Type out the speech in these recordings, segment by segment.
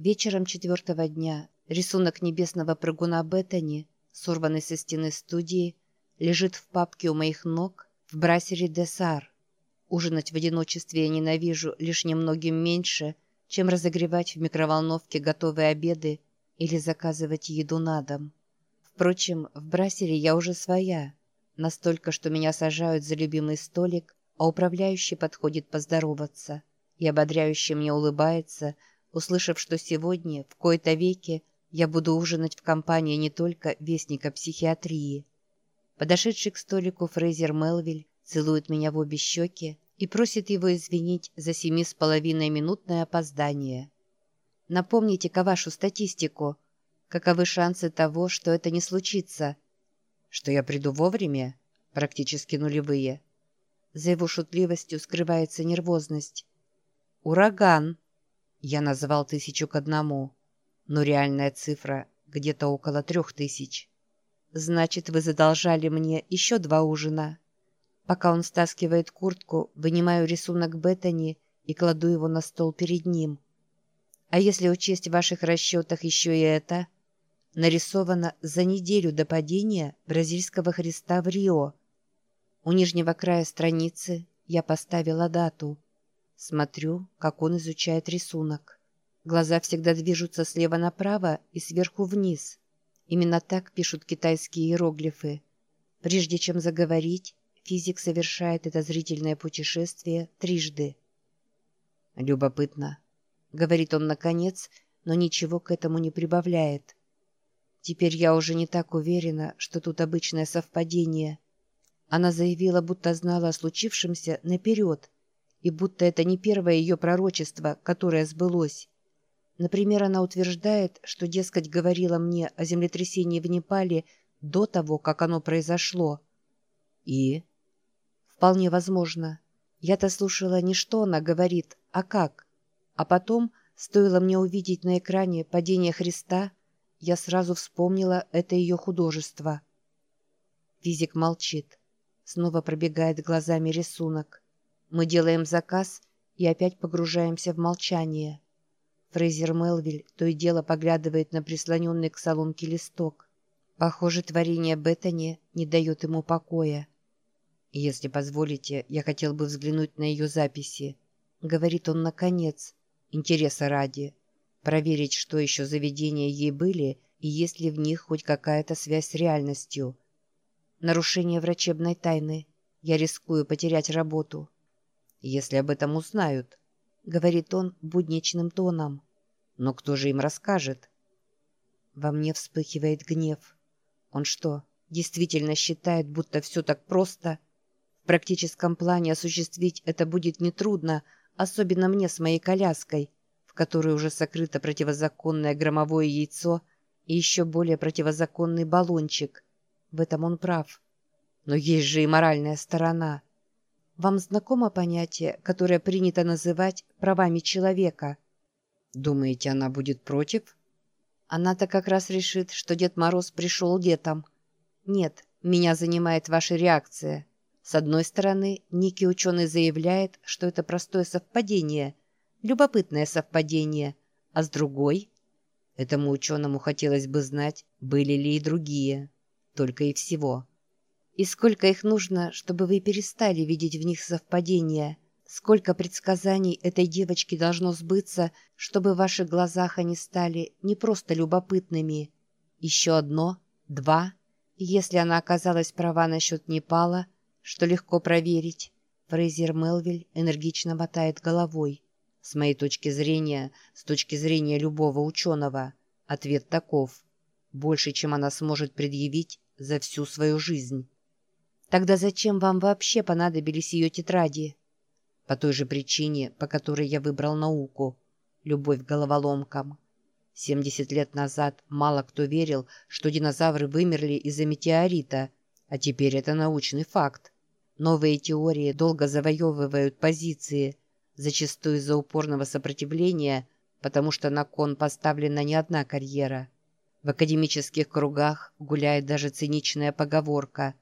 Вечером четвертого дня рисунок небесного прыгуна Беттани, сорванный со стены студии, лежит в папке у моих ног в брасере Десар. Ужинать в одиночестве я ненавижу лишь немногим меньше, чем разогревать в микроволновке готовые обеды или заказывать еду на дом. Впрочем, в брасере я уже своя, настолько, что меня сажают за любимый столик, а управляющий подходит поздороваться и ободряюще мне улыбается, услышав, что сегодня, в кои-то веке, я буду ужинать в компании не только вестника психиатрии. Подошедший к столику Фрейзер Мелвиль целует меня в обе щеки и просит его извинить за семи с половиной минутное опоздание. Напомните-ка вашу статистику. Каковы шансы того, что это не случится? Что я приду вовремя? Практически нулевые. За его шутливостью скрывается нервозность. «Ураган!» Я назвал тысячу к одному, но реальная цифра где-то около трех тысяч. «Значит, вы задолжали мне еще два ужина». Пока он стаскивает куртку, вынимаю рисунок Беттани и кладу его на стол перед ним. А если учесть в ваших расчетах еще и это? Нарисовано за неделю до падения бразильского Христа в Рио. У нижнего края страницы я поставила дату. Смотрю, как он изучает рисунок. Глаза всегда движутся слева направо и сверху вниз. Именно так пишут китайские иероглифы. Прежде чем заговорить, Физик совершает это зрительное путешествие трижды. «Любопытно», — говорит он наконец, но ничего к этому не прибавляет. «Теперь я уже не так уверена, что тут обычное совпадение». Она заявила, будто знала о случившемся наперед, и будто это не первое ее пророчество, которое сбылось. Например, она утверждает, что, дескать, говорила мне о землетрясении в Непале до того, как оно произошло. И Вполне возможно. Я-то слушала не что она говорит, а как. А потом, стоило мне увидеть на экране падение Христа, я сразу вспомнила это ее художество. Физик молчит. Снова пробегает глазами рисунок. Мы делаем заказ и опять погружаемся в молчание. Фрейзер Мелвиль то и дело поглядывает на прислоненный к соломке листок. Похоже, творение Беттани не дает ему покоя. «Если позволите, я хотел бы взглянуть на ее записи», — говорит он наконец, интереса ради, проверить, что еще заведения ей были и есть ли в них хоть какая-то связь с реальностью. Нарушение врачебной тайны. Я рискую потерять работу. Если об этом узнают, — говорит он будничным тоном. Но кто же им расскажет? Во мне вспыхивает гнев. Он что, действительно считает, будто все так просто — в практическом плане осуществить это будет нетрудно, особенно мне с моей коляской, в которой уже сокрыто противозаконное громовое яйцо и еще более противозаконный баллончик. В этом он прав. Но есть же и моральная сторона. Вам знакомо понятие, которое принято называть правами человека? Думаете, она будет против? Она-то как раз решит, что Дед Мороз пришел летом. Нет, меня занимает ваша реакция. С одной стороны, некий ученый заявляет, что это простое совпадение, любопытное совпадение, а с другой... Этому ученому хотелось бы знать, были ли и другие. Только и всего. И сколько их нужно, чтобы вы перестали видеть в них совпадения? Сколько предсказаний этой девочки должно сбыться, чтобы в ваших глазах они стали не просто любопытными? Еще одно? Два? Если она оказалась права насчет Непала – что легко проверить. Фрейзер Мелвиль энергично мотает головой. С моей точки зрения, с точки зрения любого ученого, ответ таков. Больше, чем она сможет предъявить за всю свою жизнь. Тогда зачем вам вообще понадобились ее тетради? По той же причине, по которой я выбрал науку. Любовь к головоломкам. 70 лет назад мало кто верил, что динозавры вымерли из-за метеорита – а теперь это научный факт. Новые теории долго завоевывают позиции, зачастую из-за упорного сопротивления, потому что на кон поставлена не одна карьера. В академических кругах гуляет даже циничная поговорка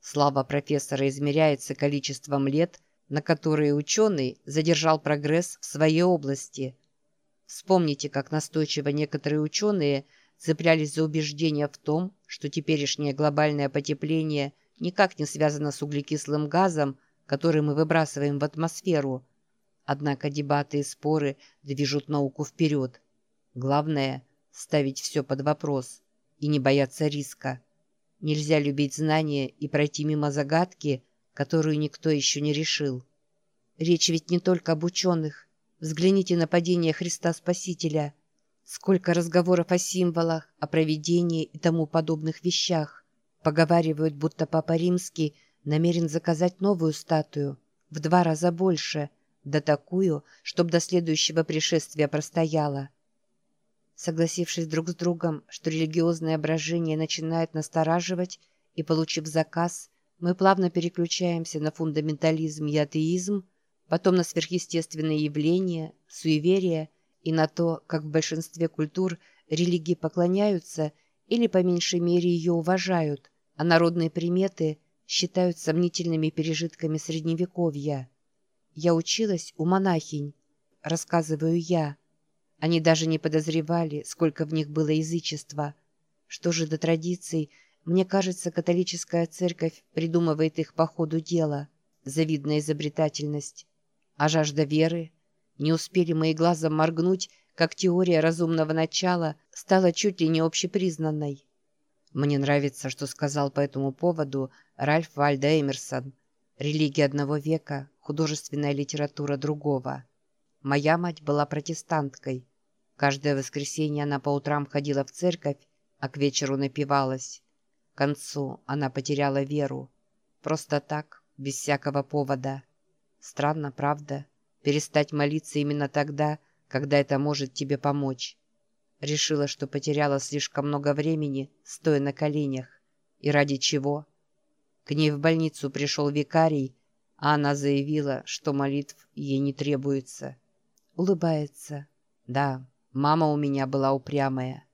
«Слава профессора измеряется количеством лет, на которые ученый задержал прогресс в своей области». Вспомните, как настойчиво некоторые ученые цеплялись за убеждение в том, что теперешнее глобальное потепление никак не связано с углекислым газом, который мы выбрасываем в атмосферу. Однако дебаты и споры движут науку вперед. Главное – ставить все под вопрос и не бояться риска. Нельзя любить знания и пройти мимо загадки, которую никто еще не решил. Речь ведь не только об ученых. Взгляните на падение Христа Спасителя. Сколько разговоров о символах, о провидении и тому подобных вещах. Поговаривают, будто Папа Римский намерен заказать новую статую, в два раза больше, да такую, чтоб до следующего пришествия простояла. Согласившись друг с другом, что религиозное брожение начинает настораживать, и получив заказ, мы плавно переключаемся на фундаментализм и атеизм, потом на сверхъестественные явления, суеверия и на то, как в большинстве культур религии поклоняются или по меньшей мере ее уважают, а народные приметы считают сомнительными пережитками Средневековья. Я училась у монахинь, рассказываю я, они даже не подозревали, сколько в них было язычества. Что же до традиций, мне кажется, католическая церковь придумывает их по ходу дела. Завидная изобретательность. А жажда веры? Не успели мои глазом моргнуть, как теория разумного начала стала чуть ли не общепризнанной. Мне нравится, что сказал по этому поводу Ральф Вальда Эмерсон. «Религия одного века, художественная литература другого». Моя мать была протестанткой. Каждое воскресенье она по утрам ходила в церковь, а к вечеру напивалась. К концу она потеряла веру. Просто так, без всякого повода. Странно, правда? Перестать молиться именно тогда, когда это может тебе помочь. Решила, что потеряла слишком много времени, стоя на коленях. И ради чего? К ней в больницу пришел викарий, а она заявила, что молитв ей не требуется. Улыбается. Да, Мама у меня была упрямая.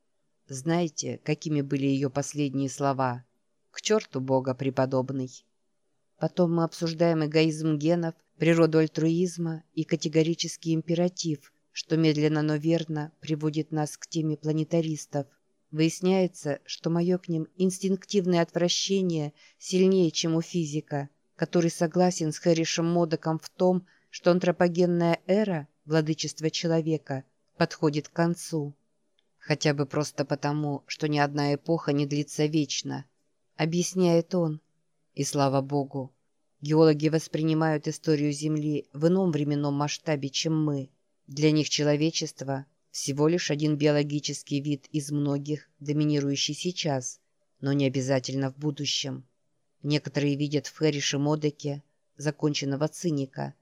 Знаете, какими были ее последние слова? «К черту Бога преподобный». Потом мы обсуждаем эгоизм генов, природу альтруизма и категорический императив, что медленно, но верно приводит нас к теме планетаристов. Выясняется, что мое к ним инстинктивное отвращение сильнее, чем у физика, который согласен с Хэришем Модоком в том, что антропогенная эра, владычество человека – подходит к концу. Хотя бы просто потому, что ни одна эпоха не длится вечно, объясняет он. И слава богу, геологи воспринимают историю Земли в ином временном масштабе, чем мы. Для них человечество – всего лишь один биологический вид из многих, доминирующий сейчас, но не обязательно в будущем. Некоторые видят в Хэрише Модеке законченного циника,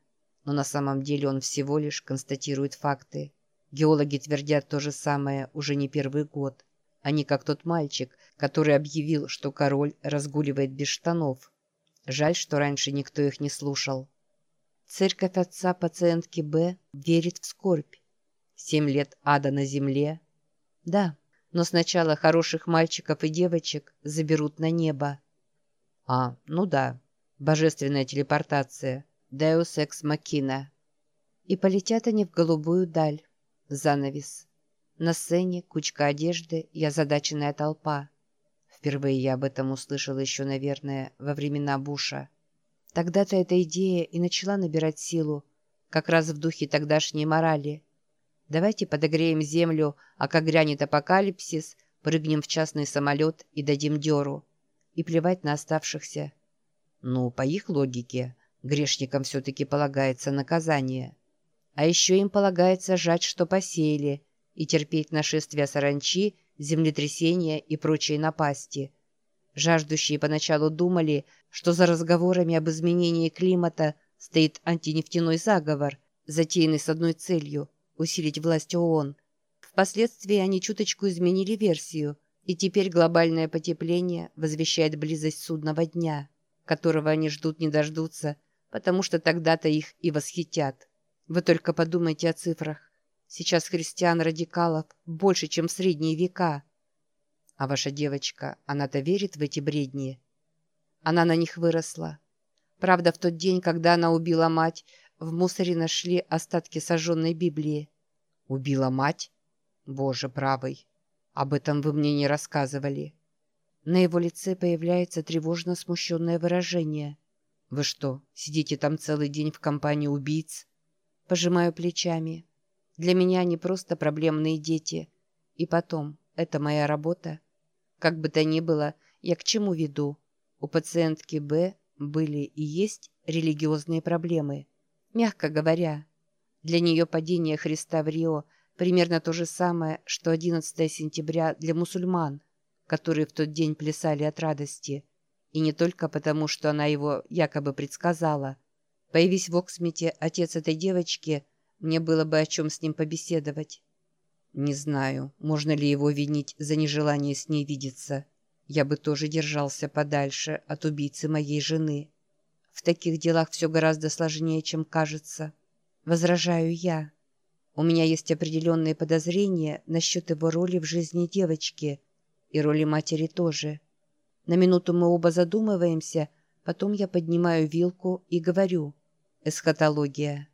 но на самом деле он всего лишь констатирует факты – Геологи твердят то же самое уже не первый год. Они как тот мальчик, который объявил, что король разгуливает без штанов. Жаль, что раньше никто их не слушал. Церковь отца пациентки Б верит в скорбь. Семь лет ада на земле. Да, но сначала хороших мальчиков и девочек заберут на небо. А, ну да, божественная телепортация. Deus Ex Machina. И полетят они в голубую даль. Занавес. На сцене кучка одежды и озадаченная толпа. Впервые я об этом услышала еще, наверное, во времена Буша. Тогда-то эта идея и начала набирать силу, как раз в духе тогдашней морали. Давайте подогреем землю, а как грянет апокалипсис, прыгнем в частный самолет и дадим дёру. И плевать на оставшихся. Ну, по их логике, грешникам все-таки полагается наказание. А еще им полагается жать, что посеяли, и терпеть нашествия саранчи, землетрясения и прочие напасти. Жаждущие поначалу думали, что за разговорами об изменении климата стоит антинефтяной заговор, затеянный с одной целью – усилить власть ООН. Впоследствии они чуточку изменили версию, и теперь глобальное потепление возвещает близость судного дня, которого они ждут не дождутся, потому что тогда-то их и восхитят. Вы только подумайте о цифрах. Сейчас христиан-радикалов больше, чем в средние века. А ваша девочка, она-то верит в эти бредни? Она на них выросла. Правда, в тот день, когда она убила мать, в мусоре нашли остатки сожженной Библии. Убила мать? Боже правый. Об этом вы мне не рассказывали. На его лице появляется тревожно смущенное выражение. «Вы что, сидите там целый день в компании убийц?» Пожимаю плечами. «Для меня они просто проблемные дети. И потом, это моя работа. Как бы то ни было, я к чему веду? У пациентки Б были и есть религиозные проблемы. Мягко говоря, для нее падение Христа в Рио примерно то же самое, что 11 сентября для мусульман, которые в тот день плясали от радости. И не только потому, что она его якобы предсказала. Появись в Оксмите отец этой девочки, мне было бы о чем с ним побеседовать. Не знаю, можно ли его винить за нежелание с ней видеться. Я бы тоже держался подальше от убийцы моей жены. В таких делах все гораздо сложнее, чем кажется. Возражаю я. У меня есть определенные подозрения насчет его роли в жизни девочки. И роли матери тоже. На минуту мы оба задумываемся, потом я поднимаю вилку и говорю. Эсхатология.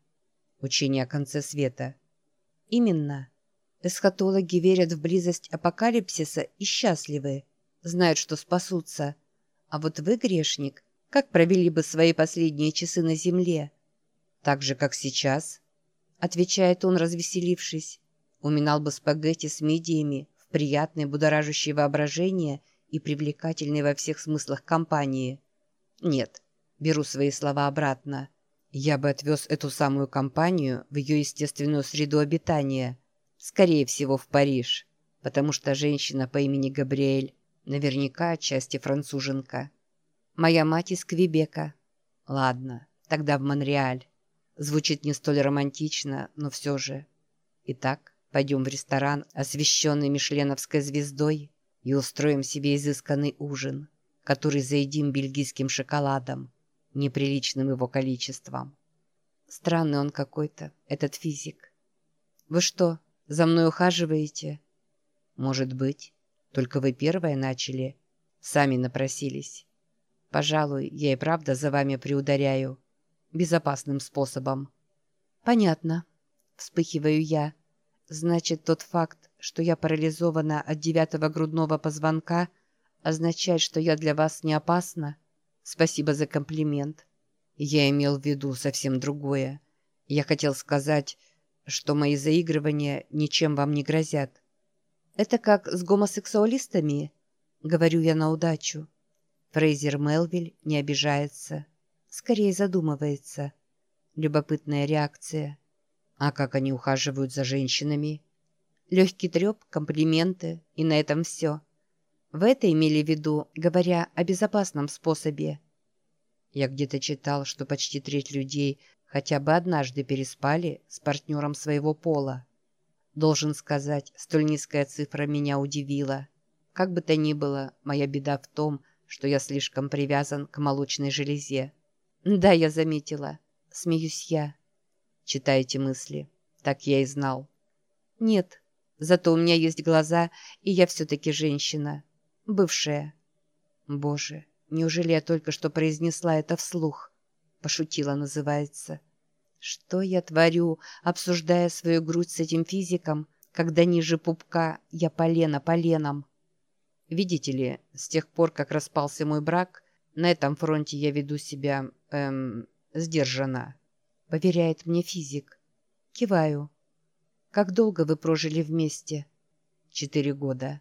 Учение о конце света. Именно. Эсхатологи верят в близость апокалипсиса и счастливы. Знают, что спасутся. А вот вы, грешник, как провели бы свои последние часы на земле? Так же, как сейчас, отвечает он, развеселившись. Уминал бы спагетти с мидиями в приятной, будоражащей воображение и привлекательной во всех смыслах компании. Нет, беру свои слова обратно. Я бы отвез эту самую компанию в ее естественную среду обитания, скорее всего, в Париж, потому что женщина по имени Габриэль наверняка отчасти француженка. Моя мать из Квебека. Ладно, тогда в Монреаль. Звучит не столь романтично, но все же. Итак, пойдем в ресторан, освещенный мишленовской звездой, и устроим себе изысканный ужин, который заедим бельгийским шоколадом, неприличным его количеством. Странный он какой-то, этот физик. Вы что, за мной ухаживаете? Может быть. Только вы первая начали. Сами напросились. Пожалуй, я и правда за вами приударяю безопасным способом. «Понятно», — вспыхиваю я. «Значит, тот факт, что я парализована от девятого грудного позвонка, означает, что я для вас не опасна? Спасибо за комплимент. Я имел в виду совсем другое. Я хотел сказать, что мои заигрывания ничем вам не грозят. Это как с гомосексуалистами?» — говорю я на удачу. Фрейзер Мелвиль не обижается скорее задумывается. Любопытная реакция. А как они ухаживают за женщинами? Легкий треп, комплименты, и на этом все. В это имели в виду, говоря о безопасном способе. Я где-то читал, что почти треть людей хотя бы однажды переспали с партнером своего пола. Должен сказать, столь низкая цифра меня удивила. Как бы то ни было, моя беда в том, что я слишком привязан к молочной железе. «Да, я заметила. Смеюсь я. Читаете мысли. Так я и знал. Нет, зато у меня есть глаза, и я все-таки женщина. Бывшая. Боже, неужели я только что произнесла это вслух? Пошутила, называется. Что я творю, обсуждая свою грудь с этим физиком, когда ниже пупка я полена поленом? Видите ли, с тех пор, как распался мой брак, на этом фронте я веду себя эм, сдержанно», — поверяет мне физик. Киваю. «Как долго вы прожили вместе?» «Четыре года.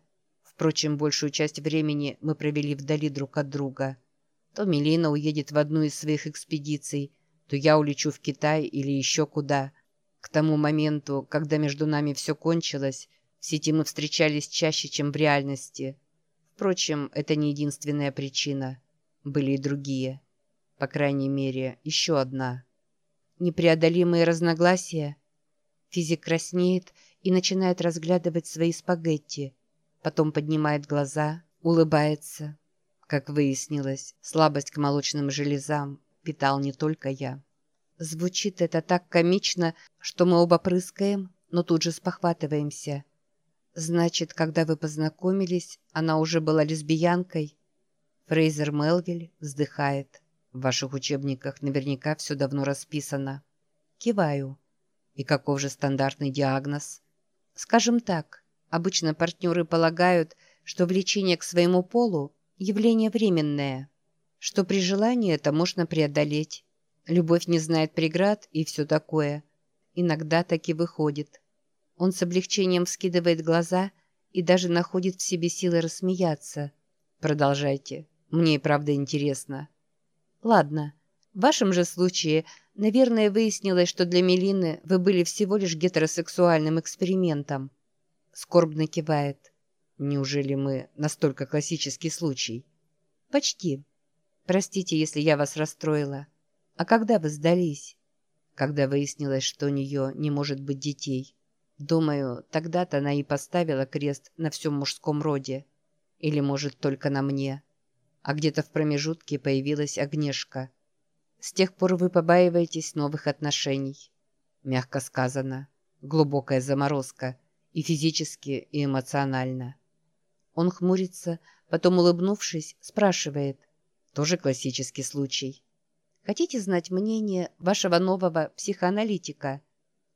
Впрочем, большую часть времени мы провели вдали друг от друга. То Милена уедет в одну из своих экспедиций, то я улечу в Китай или еще куда. К тому моменту, когда между нами все кончилось, в сети мы встречались чаще, чем в реальности. Впрочем, это не единственная причина. Были и другие». По крайней мере, еще одна. Непреодолимые разногласия. Физик краснеет и начинает разглядывать свои спагетти. Потом поднимает глаза, улыбается. Как выяснилось, слабость к молочным железам питал не только я. Звучит это так комично, что мы оба прыскаем, но тут же спохватываемся. Значит, когда вы познакомились, она уже была лесбиянкой? Фрейзер Мелвиль вздыхает. В ваших учебниках наверняка все давно расписано. Киваю. И каков же стандартный диагноз? Скажем так, обычно партнеры полагают, что влечение к своему полу – явление временное, что при желании это можно преодолеть. Любовь не знает преград и все такое. Иногда так и выходит. Он с облегчением скидывает глаза и даже находит в себе силы рассмеяться. Продолжайте. Мне и правда интересно. Ладно. В вашем же случае, наверное, выяснилось, что для Мелины вы были всего лишь гетеросексуальным экспериментом. Скорбно кивает. Неужели мы настолько классический случай? Почти. Простите, если я вас расстроила. А когда вы сдались? Когда выяснилось, что у нее не может быть детей. Думаю, тогда-то она и поставила крест на всем мужском роде. Или, может, только на мне. А где-то в промежутке появилась Огнешка. С тех пор вы побаиваетесь новых отношений. Мягко сказано. Глубокая заморозка. И физически, и эмоционально. Он хмурится, потом, улыбнувшись, спрашивает. Тоже классический случай. Хотите знать мнение вашего нового психоаналитика?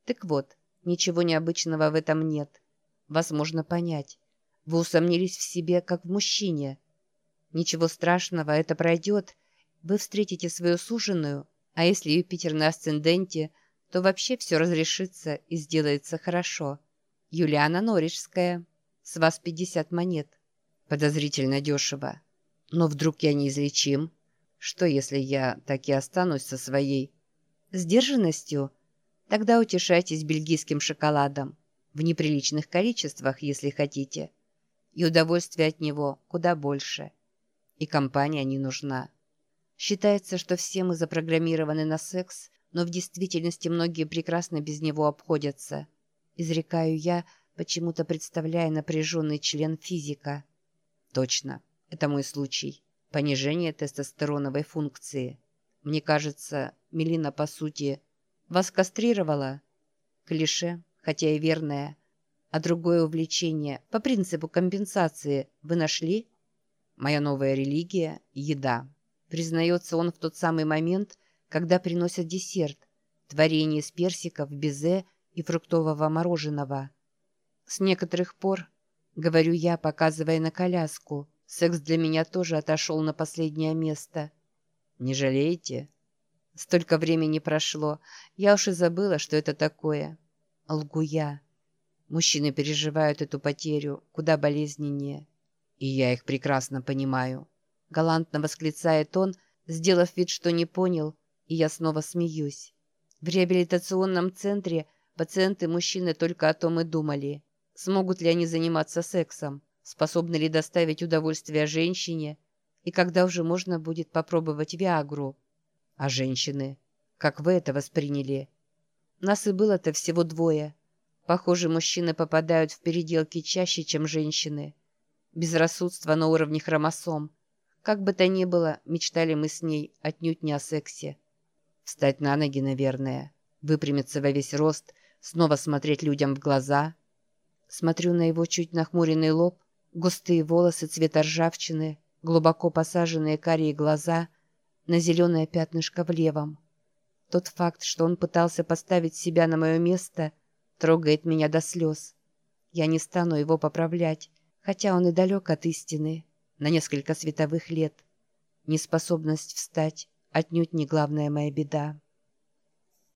Так вот, Ничего необычного в этом нет. Вас можно понять. Вы усомнились в себе, как в мужчине. Ничего страшного, это пройдет. Вы встретите свою суженую, а если Юпитер на асценденте, то вообще все разрешится и сделается хорошо. Юлиана Норижская. С вас 50 монет. Подозрительно дешево. Но вдруг я неизлечим? Что, если я так и останусь со своей сдержанностью – Тогда утешайтесь бельгийским шоколадом. В неприличных количествах, если хотите. И удовольствие от него куда больше. И компания не нужна. Считается, что все мы запрограммированы на секс, но в действительности многие прекрасно без него обходятся. Изрекаю я, почему-то представляя напряженный член физика. Точно, это мой случай. Понижение тестостероновой функции. Мне кажется, Мелина, по сути, вас кастрировала? Клише, хотя и верное. А другое увлечение, по принципу компенсации, вы нашли? Моя новая религия – еда. Признается он в тот самый момент, когда приносят десерт, творение из персиков, безе и фруктового мороженого. С некоторых пор, говорю я, показывая на коляску, секс для меня тоже отошел на последнее место. Не жалеете? Столько времени прошло, я уж и забыла, что это такое. Лгу я. Мужчины переживают эту потерю куда болезненнее. И я их прекрасно понимаю. Галантно восклицает он, сделав вид, что не понял, и я снова смеюсь. В реабилитационном центре пациенты-мужчины только о том и думали. Смогут ли они заниматься сексом? Способны ли доставить удовольствие женщине? И когда уже можно будет попробовать Виагру? А женщины? Как вы это восприняли? Нас и было-то всего двое. Похоже, мужчины попадают в переделки чаще, чем женщины. Безрассудство на уровне хромосом. Как бы то ни было, мечтали мы с ней отнюдь не о сексе. Встать на ноги, наверное. Выпрямиться во весь рост, снова смотреть людям в глаза. Смотрю на его чуть нахмуренный лоб, густые волосы цвета ржавчины, глубоко посаженные карие глаза — на зеленое пятнышко в левом. Тот факт, что он пытался поставить себя на мое место, трогает меня до слез. Я не стану его поправлять, хотя он и далек от истины, на несколько световых лет. Неспособность встать отнюдь не главная моя беда.